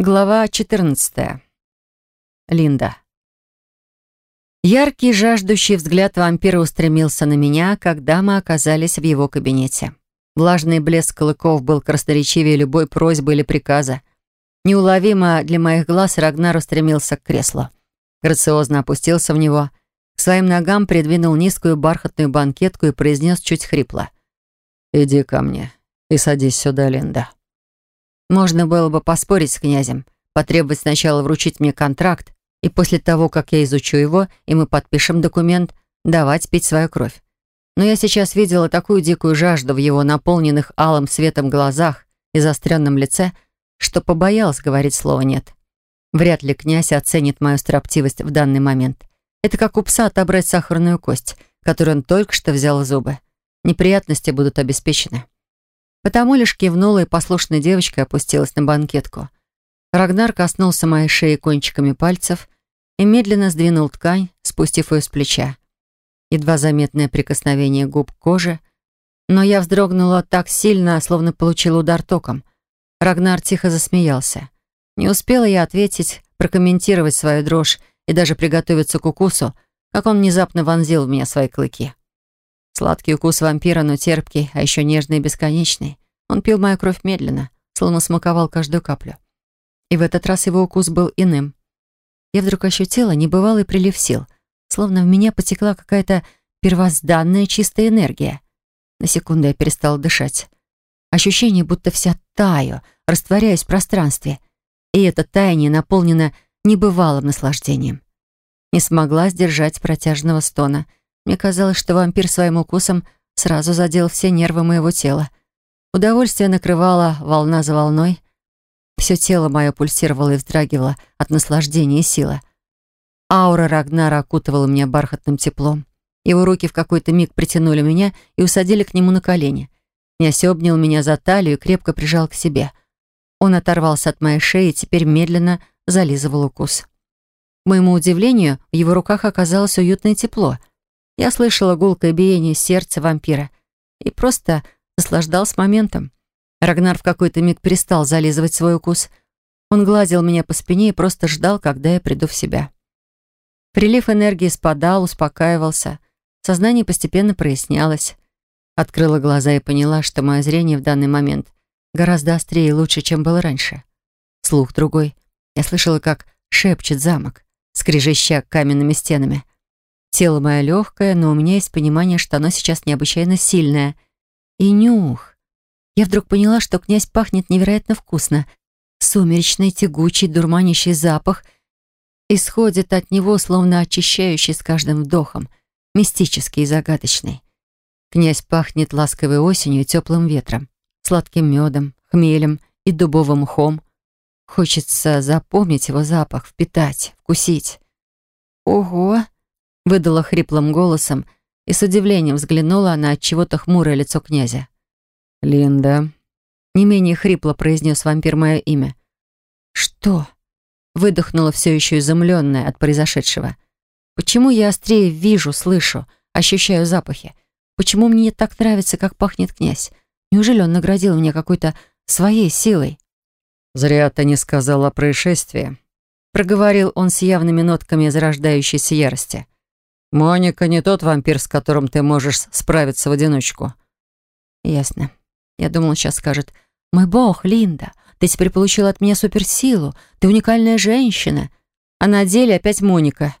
Глава 14. Линда. Яркий, жаждущий взгляд вампира устремился на меня, когда мы оказались в его кабинете. Влажный блеск клыков был красноречивее любой просьбы или приказа. Неуловимо для моих глаз Рагнар устремился к креслу. Грациозно опустился в него, к своим ногам придвинул низкую бархатную банкетку и произнес чуть хрипло. «Иди ко мне и садись сюда, Линда». Можно было бы поспорить с князем, потребовать сначала вручить мне контракт, и после того, как я изучу его, и мы подпишем документ, давать пить свою кровь. Но я сейчас видела такую дикую жажду в его наполненных алым светом глазах и заостренном лице, что побоялась говорить слово «нет». Вряд ли князь оценит мою строптивость в данный момент. Это как у пса отобрать сахарную кость, которую он только что взял в зубы. Неприятности будут обеспечены. Потому лишь кивнула и послушной девочкой опустилась на банкетку. Рагнар коснулся моей шеи кончиками пальцев и медленно сдвинул ткань, спустив ее с плеча. Едва заметное прикосновение губ к коже, но я вздрогнула так сильно, словно получила удар током. Рагнар тихо засмеялся. Не успела я ответить, прокомментировать свою дрожь и даже приготовиться к укусу, как он внезапно вонзил в меня свои клыки. Сладкий укус вампира, но терпкий, а еще нежный и бесконечный. Он пил мою кровь медленно, словно смаковал каждую каплю. И в этот раз его укус был иным. Я вдруг ощутила небывалый прилив сил, словно в меня потекла какая-то первозданная чистая энергия. На секунду я перестала дышать. Ощущение, будто вся таю, растворяюсь в пространстве. И это таяние наполнено небывалым наслаждением. Не смогла сдержать протяжного стона — мне казалось, что вампир своим укусом сразу задел все нервы моего тела. Удовольствие накрывало волна за волной. Все тело мое пульсировало и вздрагивало от наслаждения и силы. Аура Рагнара окутывала меня бархатным теплом. Его руки в какой-то миг притянули меня и усадили к нему на колени. Князь обнял меня за талию и крепко прижал к себе. Он оторвался от моей шеи и теперь медленно зализывал укус. К моему удивлению, в его руках оказалось уютное тепло — я слышала гулкое биение сердца вампира и просто наслаждался моментом. Рагнар в какой-то миг перестал зализывать свой укус. Он гладил меня по спине и просто ждал, когда я приду в себя. Прилив энергии спадал, успокаивался. Сознание постепенно прояснялось. Открыла глаза и поняла, что мое зрение в данный момент гораздо острее и лучше, чем было раньше. Слух другой. Я слышала, как шепчет замок, скрежеща каменными стенами. Тело мое легкое, но у меня есть понимание, что оно сейчас необычайно сильное. И нюх. Я вдруг поняла, что князь пахнет невероятно вкусно. Сумеречный, тягучий, дурманящий запах исходит от него, словно очищающий с каждым вдохом, мистический и загадочный. Князь пахнет ласковой осенью и теплым ветром, сладким медом, хмелем и дубовым мхом. Хочется запомнить его запах, впитать, вкусить. Ого! Выдала хриплым голосом и с удивлением взглянула на от чего-то хмурое лицо князя. «Линда», — не менее хрипло произнес вампир мое имя. «Что?» — выдохнула все еще изумленная от произошедшего. «Почему я острее вижу, слышу, ощущаю запахи? Почему мне так нравится, как пахнет князь? Неужели он наградил меня какой-то своей силой?» «Зря ты не сказала о происшествии», — проговорил он с явными нотками зарождающейся ярости. «Моника не тот вампир, с которым ты можешь справиться в одиночку». «Ясно. Я думала, сейчас скажет, «Мой бог, Линда, ты теперь получила от меня суперсилу. Ты уникальная женщина». А на деле опять Моника.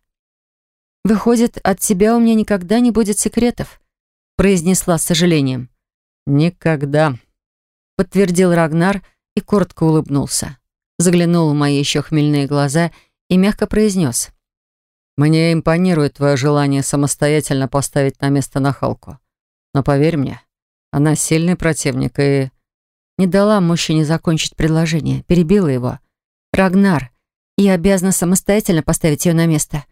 «Выходит, от тебя у меня никогда не будет секретов», произнесла с сожалением. «Никогда», подтвердил Рагнар и коротко улыбнулся. Заглянул в мои еще хмельные глаза и мягко произнес. Мне импонирует твое желание самостоятельно поставить на место нахалку. Но поверь мне, она сильный противник и... Не дала мужчине закончить предложение, перебила его. «Рагнар, я обязана самостоятельно поставить ее на место»,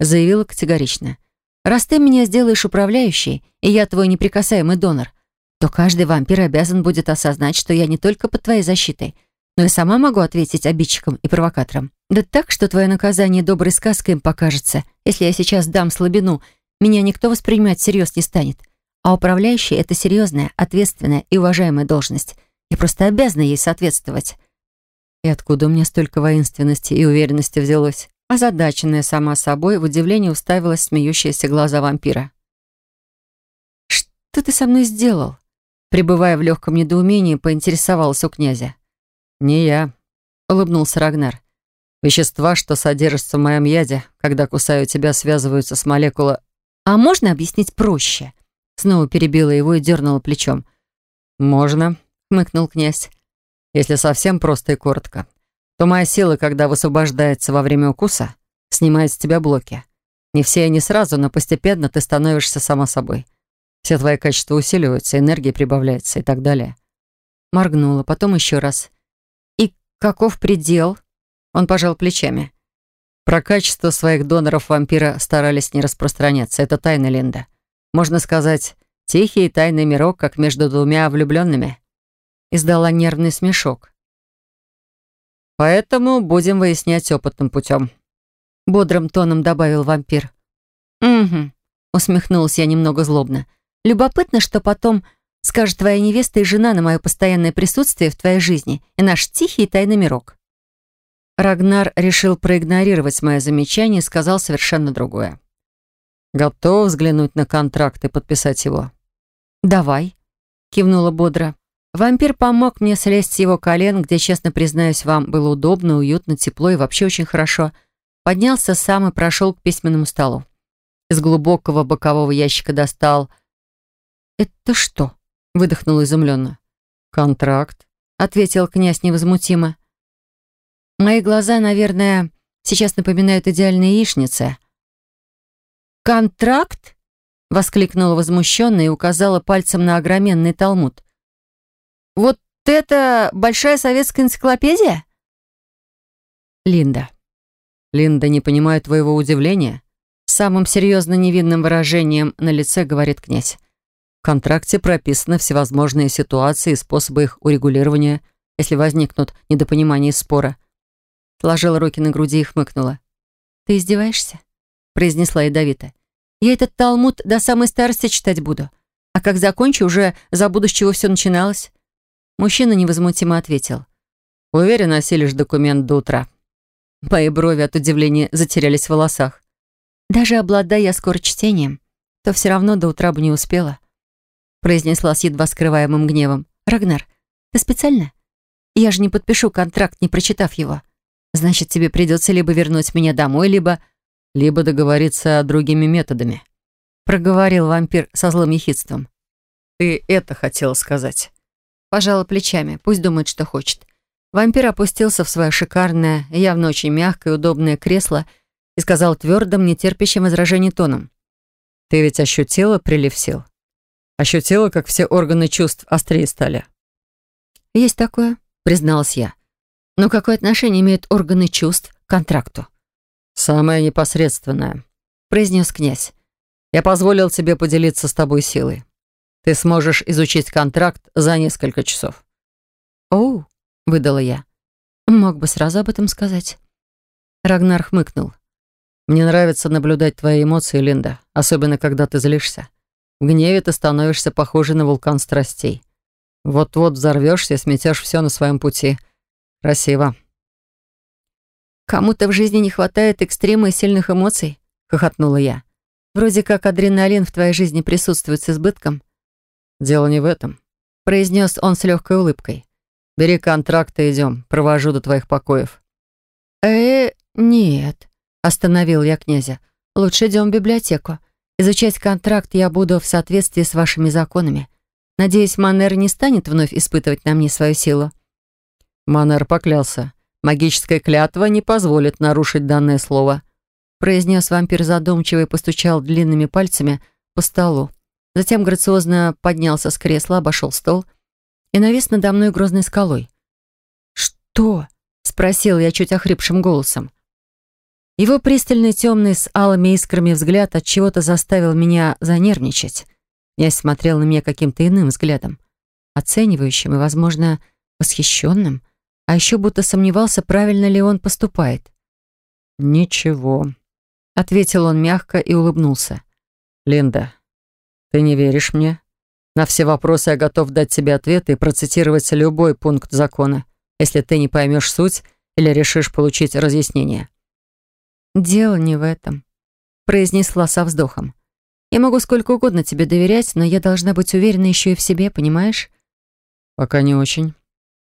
заявила категорично. «Раз ты меня сделаешь управляющей, и я твой неприкасаемый донор, то каждый вампир обязан будет осознать, что я не только под твоей защитой, но и сама могу ответить обидчикам и провокаторам. Да так, что твое наказание доброй сказкой им покажется. Если я сейчас дам слабину, меня никто воспринимать всерьез не станет. А управляющий — это серьезная, ответственная и уважаемая должность. Я просто обязана ей соответствовать. И откуда у меня столько воинственности и уверенности взялось? Озадаченная сама собой, в удивлении уставилась смеющиеся глаза вампира. «Что ты со мной сделал?» Пребывая в легком недоумении, поинтересовался у князя. «Не я», — улыбнулся Рагнар. «Вещества, что содержатся в моем яде, когда кусаю тебя, связываются с молекулой...» «А можно объяснить проще?» Снова перебила его и дернула плечом. «Можно», — хмыкнул князь. «Если совсем просто и коротко, то моя сила, когда высвобождается во время укуса, снимает с тебя блоки. Не все и не сразу, но постепенно ты становишься сама собой. Все твои качества усиливаются, энергия прибавляется и так далее». Моргнула, потом еще раз. «И каков предел?» Он пожал плечами. Про качество своих доноров вампира старались не распространяться. Это тайна Линда. Можно сказать, тихий и тайный мирок, как между двумя влюбленными. Издала нервный смешок. Поэтому будем выяснять опытным путем. Бодрым тоном добавил вампир. «Угу», усмехнулась я немного злобно. «Любопытно, что потом скажет твоя невеста и жена на мое постоянное присутствие в твоей жизни и наш тихий тайный мирок». Рагнар решил проигнорировать мое замечание и сказал совершенно другое. «Готов взглянуть на контракт и подписать его?» «Давай», — кивнула бодро. Вампир помог мне слезть с его колен, где, честно признаюсь вам, было удобно, уютно, тепло и вообще очень хорошо. Поднялся сам и прошел к письменному столу. Из глубокого бокового ящика достал... «Это что?» — выдохнул изумленно. «Контракт», — ответил князь невозмутимо. «Мои глаза, наверное, сейчас напоминают идеальные яичницы». «Контракт?» — воскликнула возмущенно и указала пальцем на огроменный талмуд. Вот это большая советская энциклопедия? Линда. Линда, не понимаю твоего удивления. Самым серьезно невинным выражением на лице говорит князь. Контракте прописаны всевозможные ситуации и способы их урегулирования, если возникнут недопонимания и спора. Сложила руки на груди и хмыкнула. «Ты издеваешься?» произнесла ядовито. «Я этот талмуд до самой старости читать буду. А как закончу, уже забуду, с чего все начиналось. Мужчина невозмутимо ответил. «Уверен, носилишь документ до утра». Мои брови от удивления затерялись в волосах. «Даже обладая скорочтением, то все равно до утра бы не успела», произнесла с едва скрываемым гневом. «Рагнар, ты специально? Я же не подпишу контракт, не прочитав его. Значит, тебе придется либо вернуть меня домой, либо...» «Либо договориться другими методами», проговорил вампир со злым ехидством. «Ты это хотела сказать?» Пожала плечами, пусть думает, что хочет. Вампир опустился в свое шикарное, явно очень мягкое и удобное кресло и сказал твердым, нетерпящим возражений тоном. «Ты ведь ощутила прилив сил? Ощутила, как все органы чувств острее стали?» «Есть такое», — призналась я. «Но какое отношение имеют органы чувств к контракту?» «Самое непосредственное», — произнес князь. «Я позволил тебе поделиться с тобой силой. Ты сможешь изучить контракт за несколько часов». «Оу», — выдала я. «Мог бы сразу об этом сказать». Рагнар хмыкнул. «Мне нравится наблюдать твои эмоции, Линда, особенно когда ты злишься. В гневе ты становишься похожей на вулкан страстей. Вот-вот взорвешься и сметешь все на своем пути. Красиво». «Кому-то в жизни не хватает экстрима и сильных эмоций?» — хохотнула я. «Вроде как адреналин в твоей жизни присутствует с избытком». «Дело не в этом», — произнес он с легкой улыбкой. «Бери контракт и идем, провожу до твоих покоев». «Э, нет», — остановил я князя. «Лучше идем в библиотеку. Изучать контракт я буду в соответствии с вашими законами. Надеюсь, Манер не станет вновь испытывать на мне свою силу». Манер поклялся. «Магическая клятва не позволит нарушить данное слово», произнес вампир задумчиво и постучал длинными пальцами по столу. Затем грациозно поднялся с кресла, обошел стол и навис надо мной грозной скалой. «Что?» — спросил я чуть охрипшим голосом. Его пристальный темный с алыми искрами взгляд от чего то заставил меня занервничать. Я смотрел на меня каким-то иным взглядом, оценивающим и, возможно, восхищенным, а еще будто сомневался, правильно ли он поступает. «Ничего», — ответил он мягко и улыбнулся. «Линда, ты не веришь мне? На все вопросы я готов дать тебе ответы и процитировать любой пункт закона. если ты не поймешь суть или решишь получить разъяснение». «Дело не в этом», — произнесла со вздохом. «Я могу сколько угодно тебе доверять, но я должна быть уверена еще и в себе, понимаешь?» «Пока не очень».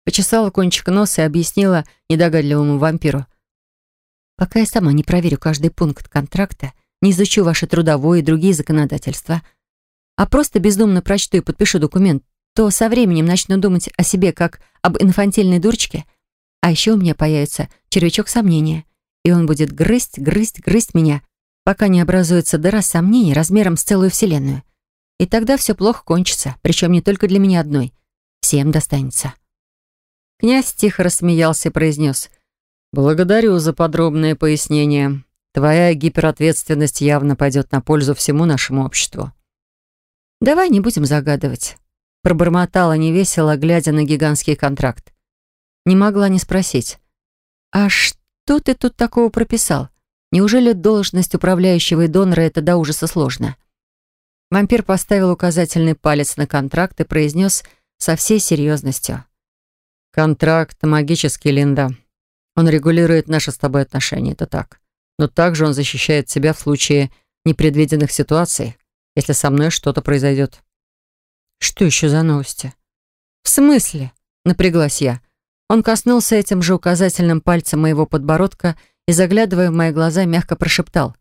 Почесала кончик носа и объяснила недогадливому вампиру. «Пока я сама не проверю каждый пункт контракта, не изучу ваше трудовое и другие законодательства, а просто бездумно прочту и подпишу документ, то со временем начну думать о себе как об инфантильной дурочке, а еще у меня появится червячок сомнения, и он будет грызть, грызть, грызть меня, пока не образуется дыра сомнений размером с целую вселенную. И тогда все плохо кончится, причем не только для меня одной. Всем достанется. Князь тихо рассмеялся и произнес. «Благодарю за подробное пояснение. Твоя гиперответственность явно пойдет на пользу всему нашему обществу». «Давай не будем загадывать», — пробормотала невесело, глядя на гигантский контракт. Не могла не спросить. «А что ты тут такого прописал? Неужели должность управляющего и донора — это до ужаса сложно?» Вампир поставил указательный палец на контракт и произнес со всей серьезностью. «Контракт магический, Линда. Он регулирует наши с тобой отношения, это так. Но также он защищает себя в случае непредвиденных ситуаций, если со мной что-то произойдет». «Что еще за новости?» «В смысле?» — напряглась я. Он коснулся этим же указательным пальцем моего подбородка и, заглядывая в мои глаза, мягко прошептал.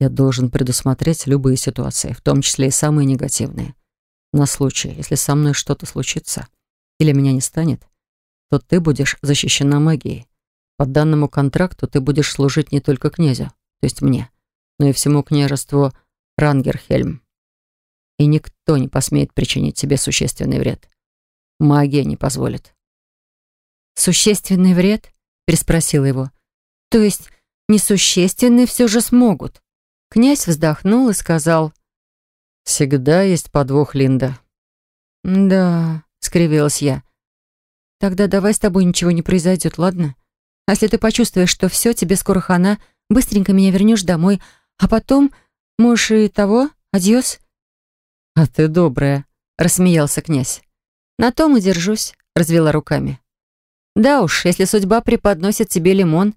«Я должен предусмотреть любые ситуации, в том числе и самые негативные. На случай, если со мной что-то случится или меня не станет, то ты будешь защищена магией. По данному контракту ты будешь служить не только князю, то есть мне, но и всему княжеству Рангерхельм. И никто не посмеет причинить тебе существенный вред. Магия не позволит. «Существенный вред?» — переспросила его. «То есть несущественный все же смогут?» Князь вздохнул и сказал. «Всегда есть подвох, Линда». «Да», — скривилась я. Тогда давай с тобой ничего не произойдет, ладно? А если ты почувствуешь, что все, тебе скоро хана, быстренько меня вернешь домой, а потом, можешь и того, адьос». «А ты добрая», — рассмеялся князь. «На том и держусь», — развела руками. «Да уж, если судьба преподносит тебе лимон,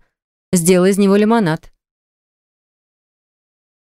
сделай из него лимонад».